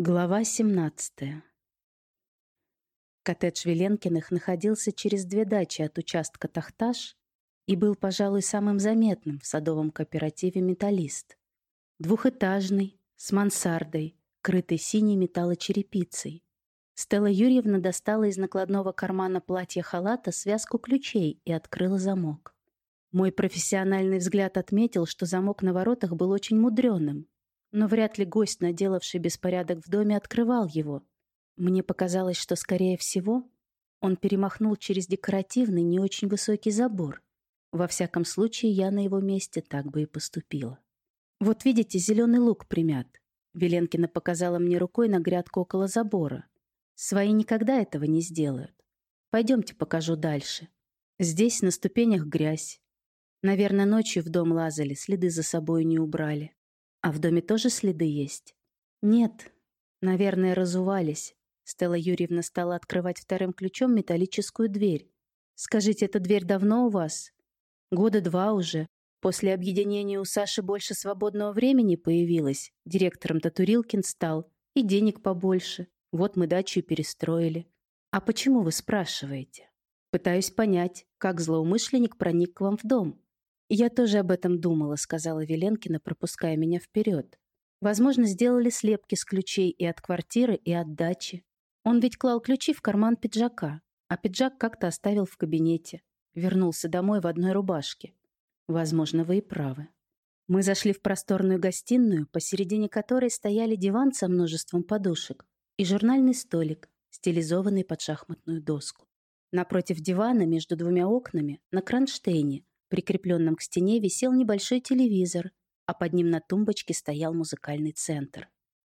Глава 17. Коттедж Веленкиных находился через две дачи от участка Тахташ и был, пожалуй, самым заметным в садовом кооперативе «Металлист». Двухэтажный, с мансардой, крытой синей металлочерепицей. Стелла Юрьевна достала из накладного кармана платья-халата связку ключей и открыла замок. Мой профессиональный взгляд отметил, что замок на воротах был очень мудреным, но вряд ли гость, наделавший беспорядок в доме, открывал его. Мне показалось, что, скорее всего, он перемахнул через декоративный, не очень высокий забор. Во всяком случае, я на его месте так бы и поступила. «Вот видите, зеленый лук примят». Веленкина показала мне рукой на грядку около забора. «Свои никогда этого не сделают. Пойдемте покажу дальше. Здесь на ступенях грязь. Наверное, ночью в дом лазали, следы за собой не убрали. А в доме тоже следы есть? Нет. Наверное, разувались. Стелла Юрьевна стала открывать вторым ключом металлическую дверь. Скажите, эта дверь давно у вас? Года два уже. После объединения у Саши больше свободного времени появилось. Директором Татурилкин стал. И денег побольше. Вот мы дачу перестроили. А почему вы спрашиваете? Пытаюсь понять, как злоумышленник проник к вам в дом. «Я тоже об этом думала», — сказала Веленкина, пропуская меня вперед. «Возможно, сделали слепки с ключей и от квартиры, и от дачи. Он ведь клал ключи в карман пиджака, а пиджак как-то оставил в кабинете. Вернулся домой в одной рубашке. Возможно, вы и правы». Мы зашли в просторную гостиную, посередине которой стояли диван со множеством подушек и журнальный столик, стилизованный под шахматную доску. Напротив дивана, между двумя окнами, на кронштейне, Прикрепленном к стене висел небольшой телевизор, а под ним на тумбочке стоял музыкальный центр.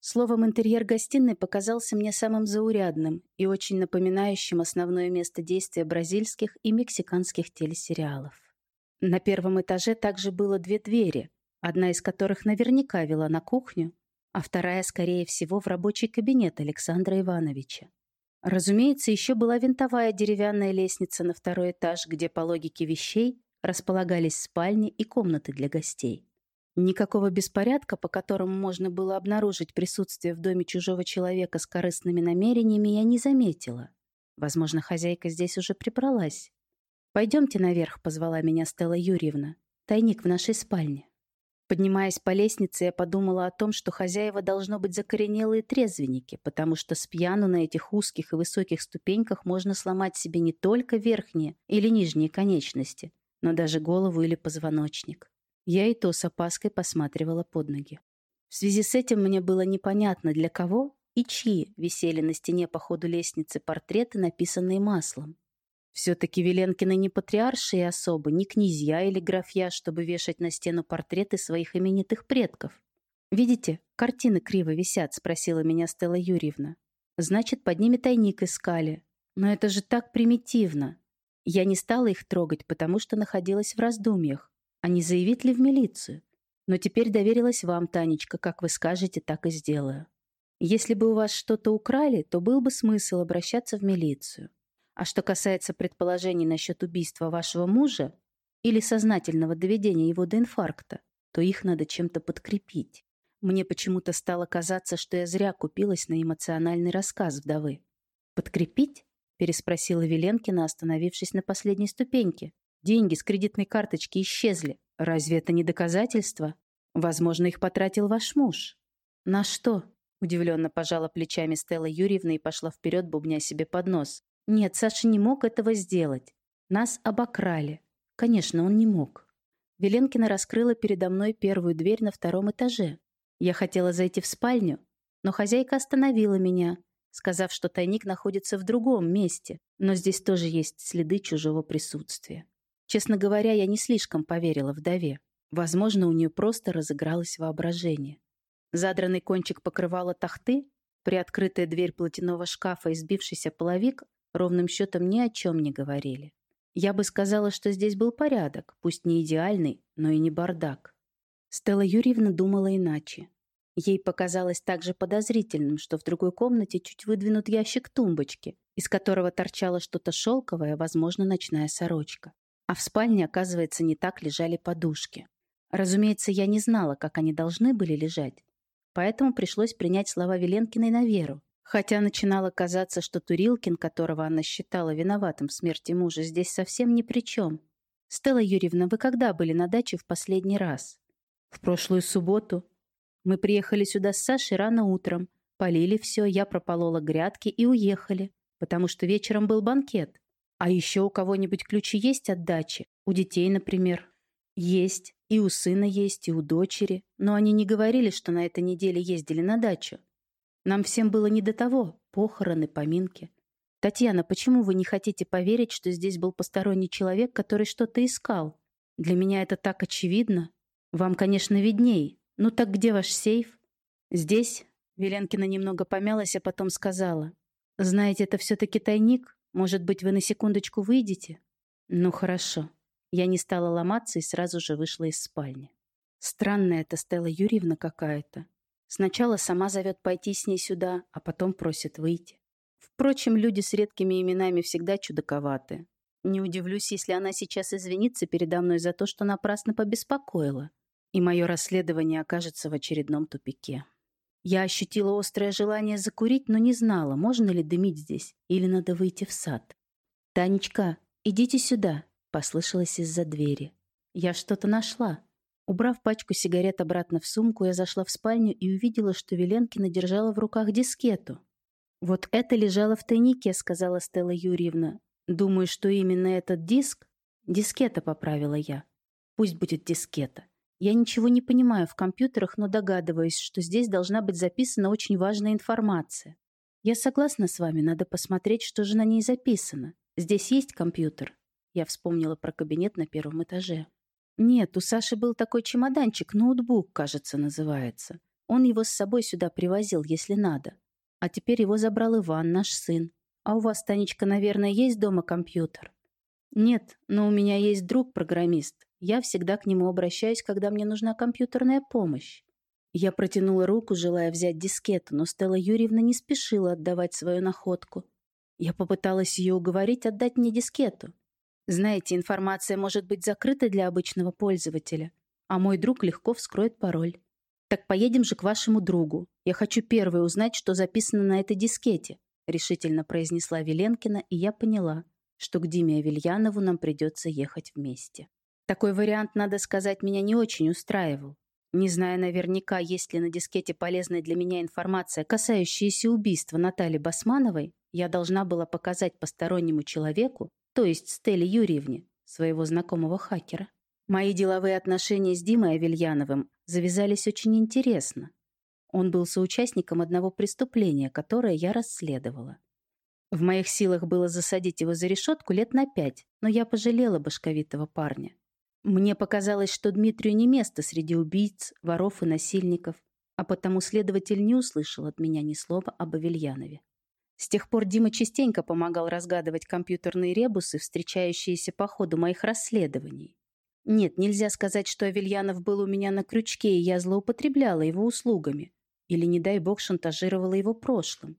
Словом, интерьер гостиной показался мне самым заурядным и очень напоминающим основное место действия бразильских и мексиканских телесериалов. На первом этаже также было две двери, одна из которых наверняка вела на кухню, а вторая, скорее всего, в рабочий кабинет Александра Ивановича. Разумеется, еще была винтовая деревянная лестница на второй этаж, где, по логике вещей, располагались спальни и комнаты для гостей. Никакого беспорядка, по которому можно было обнаружить присутствие в доме чужого человека с корыстными намерениями, я не заметила. Возможно, хозяйка здесь уже прибралась. «Пойдемте наверх», — позвала меня Стелла Юрьевна. «Тайник в нашей спальне». Поднимаясь по лестнице, я подумала о том, что хозяева должно быть закоренелые трезвенники, потому что с пьяну на этих узких и высоких ступеньках можно сломать себе не только верхние или нижние конечности, но даже голову или позвоночник. Я и то с опаской посматривала под ноги. В связи с этим мне было непонятно, для кого и чьи висели на стене по ходу лестницы портреты, написанные маслом. Все-таки Веленкины не патриарши и особы, не князья или графья, чтобы вешать на стену портреты своих именитых предков. «Видите, картины криво висят», — спросила меня Стелла Юрьевна. «Значит, под ними тайник искали. Но это же так примитивно. Я не стала их трогать, потому что находилась в раздумьях, а не заявить ли в милицию. Но теперь доверилась вам, Танечка, как вы скажете, так и сделаю. Если бы у вас что-то украли, то был бы смысл обращаться в милицию. А что касается предположений насчет убийства вашего мужа или сознательного доведения его до инфаркта, то их надо чем-то подкрепить. Мне почему-то стало казаться, что я зря купилась на эмоциональный рассказ вдовы. Подкрепить? Переспросила Веленкина, остановившись на последней ступеньке. Деньги с кредитной карточки исчезли. Разве это не доказательство? Возможно, их потратил ваш муж. На что? Удивленно пожала плечами Стелла Юрьевна и пошла вперед, бубня себе под нос. Нет, Саша не мог этого сделать. Нас обокрали. Конечно, он не мог. Веленкина раскрыла передо мной первую дверь на втором этаже. Я хотела зайти в спальню, но хозяйка остановила меня, сказав, что тайник находится в другом месте, но здесь тоже есть следы чужого присутствия. Честно говоря, я не слишком поверила вдове. Возможно, у нее просто разыгралось воображение. Задранный кончик покрывала тахты, приоткрытая дверь платяного шкафа и сбившийся половик ровным счетом ни о чем не говорили. Я бы сказала, что здесь был порядок, пусть не идеальный, но и не бардак. Стелла Юрьевна думала иначе. Ей показалось также подозрительным, что в другой комнате чуть выдвинут ящик тумбочки, из которого торчало что-то шелковое, возможно, ночная сорочка. А в спальне, оказывается, не так лежали подушки. Разумеется, я не знала, как они должны были лежать. поэтому пришлось принять слова Веленкиной на веру. Хотя начинало казаться, что Турилкин, которого она считала виноватым в смерти мужа, здесь совсем ни при чем. «Стелла Юрьевна, вы когда были на даче в последний раз?» «В прошлую субботу. Мы приехали сюда с Сашей рано утром, полили все, я прополола грядки и уехали, потому что вечером был банкет. А еще у кого-нибудь ключи есть от дачи? У детей, например?» «Есть. И у сына есть, и у дочери. Но они не говорили, что на этой неделе ездили на дачу. Нам всем было не до того. Похороны, поминки. Татьяна, почему вы не хотите поверить, что здесь был посторонний человек, который что-то искал? Для меня это так очевидно. Вам, конечно, видней. Ну так где ваш сейф? Здесь? Веленкина немного помялась, а потом сказала. Знаете, это все-таки тайник. Может быть, вы на секундочку выйдете? Ну, хорошо. Я не стала ломаться и сразу же вышла из спальни. Странная эта Стелла Юрьевна какая-то. Сначала сама зовет пойти с ней сюда, а потом просит выйти. Впрочем, люди с редкими именами всегда чудаковаты. Не удивлюсь, если она сейчас извинится передо мной за то, что напрасно побеспокоила, и мое расследование окажется в очередном тупике. Я ощутила острое желание закурить, но не знала, можно ли дымить здесь или надо выйти в сад. «Танечка, идите сюда», — послышалось из-за двери. «Я что-то нашла». Убрав пачку сигарет обратно в сумку, я зашла в спальню и увидела, что Веленкина держала в руках дискету. «Вот это лежало в тайнике», — сказала Стелла Юрьевна. «Думаю, что именно этот диск...» «Дискета», — поправила я. «Пусть будет дискета. Я ничего не понимаю в компьютерах, но догадываюсь, что здесь должна быть записана очень важная информация. Я согласна с вами, надо посмотреть, что же на ней записано. Здесь есть компьютер?» Я вспомнила про кабинет на первом этаже. Нет, у Саши был такой чемоданчик, ноутбук, кажется, называется. Он его с собой сюда привозил, если надо. А теперь его забрал Иван, наш сын. А у вас, Танечка, наверное, есть дома компьютер? Нет, но у меня есть друг-программист. Я всегда к нему обращаюсь, когда мне нужна компьютерная помощь. Я протянула руку, желая взять дискету, но Стелла Юрьевна не спешила отдавать свою находку. Я попыталась ее уговорить отдать мне дискету. Знаете, информация может быть закрыта для обычного пользователя, а мой друг легко вскроет пароль. Так поедем же к вашему другу. Я хочу первой узнать, что записано на этой дискете, решительно произнесла Веленкина, и я поняла, что к Диме Авельянову нам придется ехать вместе. Такой вариант, надо сказать, меня не очень устраивал. Не зная наверняка, есть ли на дискете полезная для меня информация, касающаяся убийства Натальи Басмановой, я должна была показать постороннему человеку, то есть Стелле Юрьевне, своего знакомого хакера. Мои деловые отношения с Димой Авельяновым завязались очень интересно. Он был соучастником одного преступления, которое я расследовала. В моих силах было засадить его за решетку лет на пять, но я пожалела башковитого парня. Мне показалось, что Дмитрию не место среди убийц, воров и насильников, а потому следователь не услышал от меня ни слова об Авельянове. С тех пор Дима частенько помогал разгадывать компьютерные ребусы, встречающиеся по ходу моих расследований. Нет, нельзя сказать, что Авельянов был у меня на крючке, и я злоупотребляла его услугами. Или, не дай бог, шантажировала его прошлым.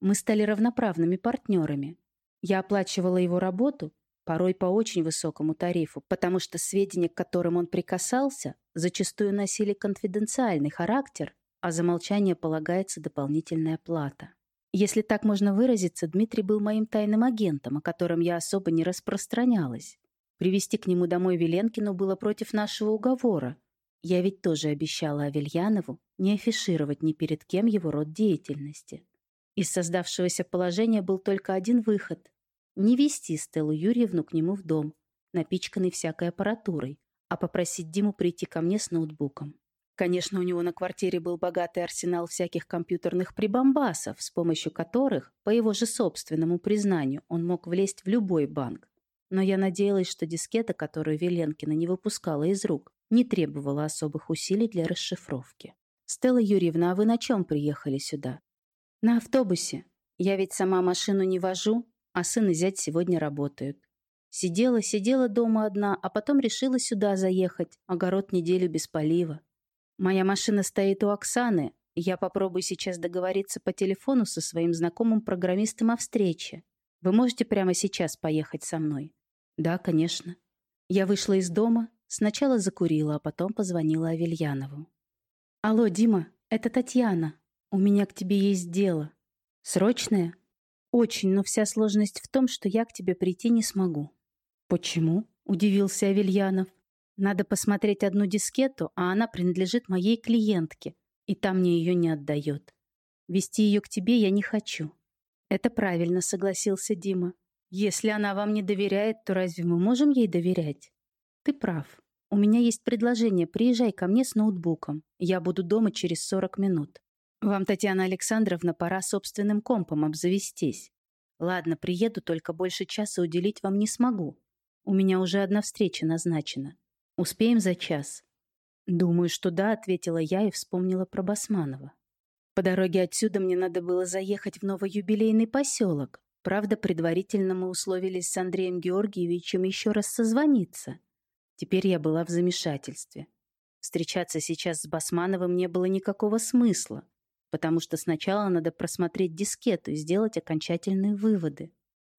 Мы стали равноправными партнерами. Я оплачивала его работу, порой по очень высокому тарифу, потому что сведения, к которым он прикасался, зачастую носили конфиденциальный характер, а за молчание полагается дополнительная плата. Если так можно выразиться, Дмитрий был моим тайным агентом, о котором я особо не распространялась. Привести к нему домой Веленкину было против нашего уговора. Я ведь тоже обещала Авельянову не афишировать ни перед кем его род деятельности. Из создавшегося положения был только один выход — не вести Стеллу Юрьевну к нему в дом, напичканный всякой аппаратурой, а попросить Диму прийти ко мне с ноутбуком. Конечно, у него на квартире был богатый арсенал всяких компьютерных прибамбасов, с помощью которых, по его же собственному признанию, он мог влезть в любой банк. Но я надеялась, что дискета, которую Веленкина не выпускала из рук, не требовала особых усилий для расшифровки. «Стелла Юрьевна, а вы на чем приехали сюда?» «На автобусе. Я ведь сама машину не вожу, а сын и зять сегодня работают. Сидела, сидела дома одна, а потом решила сюда заехать. Огород неделю без полива. Моя машина стоит у Оксаны. Я попробую сейчас договориться по телефону со своим знакомым программистом о встрече. Вы можете прямо сейчас поехать со мной? Да, конечно. Я вышла из дома, сначала закурила, а потом позвонила Авельянову. Алло, Дима, Это Татьяна. У меня к тебе есть дело. Срочное? Очень, но вся сложность в том, что я к тебе прийти не смогу. Почему? Удивился Авельянов. Надо посмотреть одну дискету, а она принадлежит моей клиентке, и та мне ее не отдает. Вести ее к тебе я не хочу. Это правильно, согласился Дима. Если она вам не доверяет, то разве мы можем ей доверять? Ты прав. У меня есть предложение. Приезжай ко мне с ноутбуком. Я буду дома через 40 минут. Вам, Татьяна Александровна, пора собственным компом обзавестись. Ладно, приеду, только больше часа уделить вам не смогу. У меня уже одна встреча назначена. Успеем за час? Думаю, что да, ответила я и вспомнила про Басманова. По дороге отсюда мне надо было заехать в новый юбилейный поселок. Правда, предварительно мы условились с Андреем Георгиевичем еще раз созвониться. Теперь я была в замешательстве. Встречаться сейчас с Басмановым не было никакого смысла, потому что сначала надо просмотреть дискету и сделать окончательные выводы.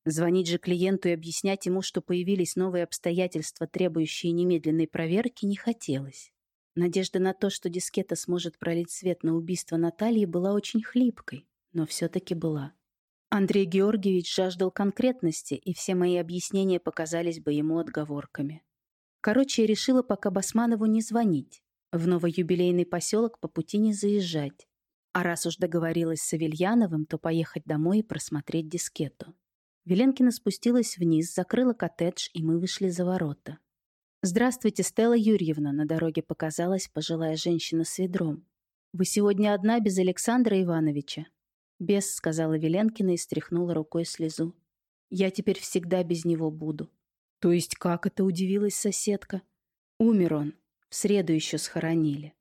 Звонить же клиенту и объяснять ему, что появились новые обстоятельства, требующие немедленной проверки, не хотелось. Надежда на то, что дискета сможет пролить свет на убийство Натальи, была очень хлипкой, но все-таки была. Андрей Георгиевич жаждал конкретности, и все мои объяснения показались бы ему отговорками. Короче, я решила пока Басманову не звонить, в новый юбилейный поселок по пути не заезжать. А раз уж договорилась с Авельяновым, то поехать домой и просмотреть дискету. Веленкина спустилась вниз, закрыла коттедж, и мы вышли за ворота. «Здравствуйте, Стелла Юрьевна», — на дороге показалась пожилая женщина с ведром. «Вы сегодня одна без Александра Ивановича?» «Без», — сказала Веленкина и стряхнула рукой слезу. «Я теперь всегда без него буду». «То есть как это?» — удивилась соседка. «Умер он. В среду еще схоронили».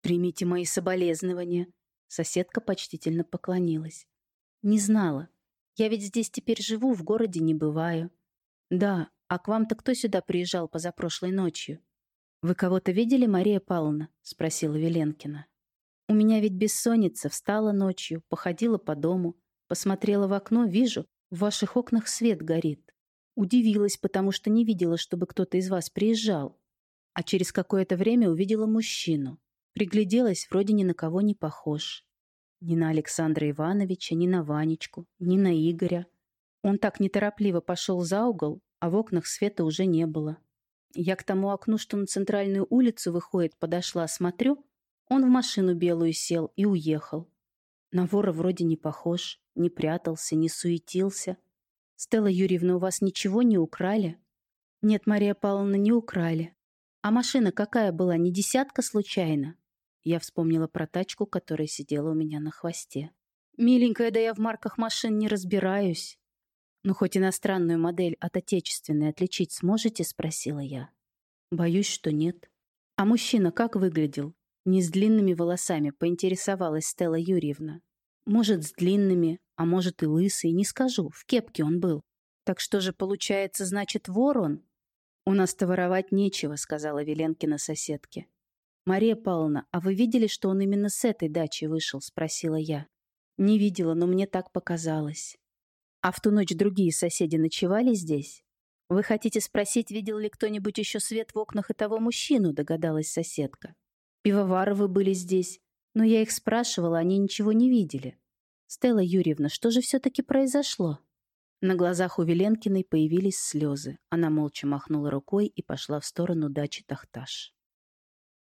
«Примите мои соболезнования». Соседка почтительно поклонилась. «Не знала. Я ведь здесь теперь живу, в городе не бываю». «Да, «А к вам-то кто сюда приезжал позапрошлой ночью?» «Вы кого-то видели, Мария Павловна?» — спросила Веленкина. «У меня ведь бессонница, встала ночью, походила по дому, посмотрела в окно, вижу, в ваших окнах свет горит. Удивилась, потому что не видела, чтобы кто-то из вас приезжал. А через какое-то время увидела мужчину. Пригляделась, вроде ни на кого не похож. Ни на Александра Ивановича, ни на Ванечку, ни на Игоря. Он так неторопливо пошел за угол, а в окнах света уже не было. Я к тому окну, что на центральную улицу выходит, подошла, смотрю, он в машину белую сел и уехал. На вора вроде не похож, не прятался, не суетился. «Стелла Юрьевна, у вас ничего не украли?» «Нет, Мария Павловна, не украли. А машина какая была, не десятка случайно?» Я вспомнила про тачку, которая сидела у меня на хвосте. «Миленькая, да я в марках машин не разбираюсь». «Ну, хоть иностранную модель от отечественной отличить сможете?» — спросила я. «Боюсь, что нет». «А мужчина как выглядел?» «Не с длинными волосами», — поинтересовалась Стелла Юрьевна. «Может, с длинными, а может и лысый, не скажу. В кепке он был. Так что же, получается, значит, вор он?» «У нас-то воровать нечего», — сказала Веленкина соседке. «Мария Павловна, а вы видели, что он именно с этой дачи вышел?» — спросила я. «Не видела, но мне так показалось». А в ту ночь другие соседи ночевали здесь? Вы хотите спросить, видел ли кто-нибудь еще свет в окнах и того мужчину, догадалась соседка. Пивоваровы были здесь, но я их спрашивала, они ничего не видели. Стелла Юрьевна, что же все-таки произошло? На глазах у Веленкиной появились слезы. Она молча махнула рукой и пошла в сторону дачи Тахташ.